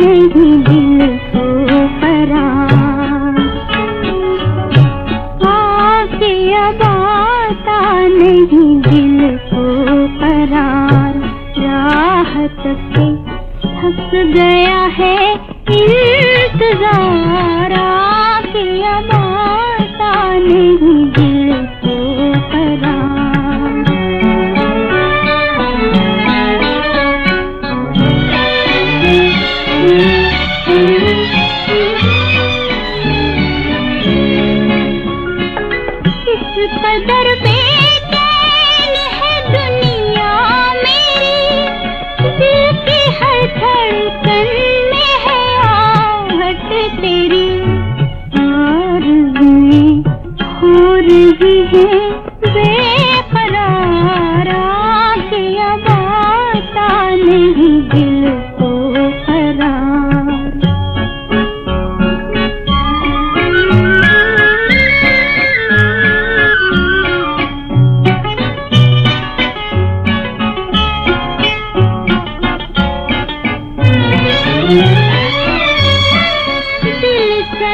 नहीं दी दिल को गया है इंतज़ार आपके अमाता दिल को इस कदर पे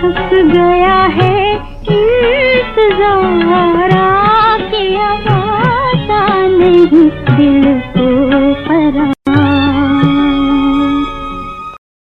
हंस गया है इंतजारा किया नहीं दिल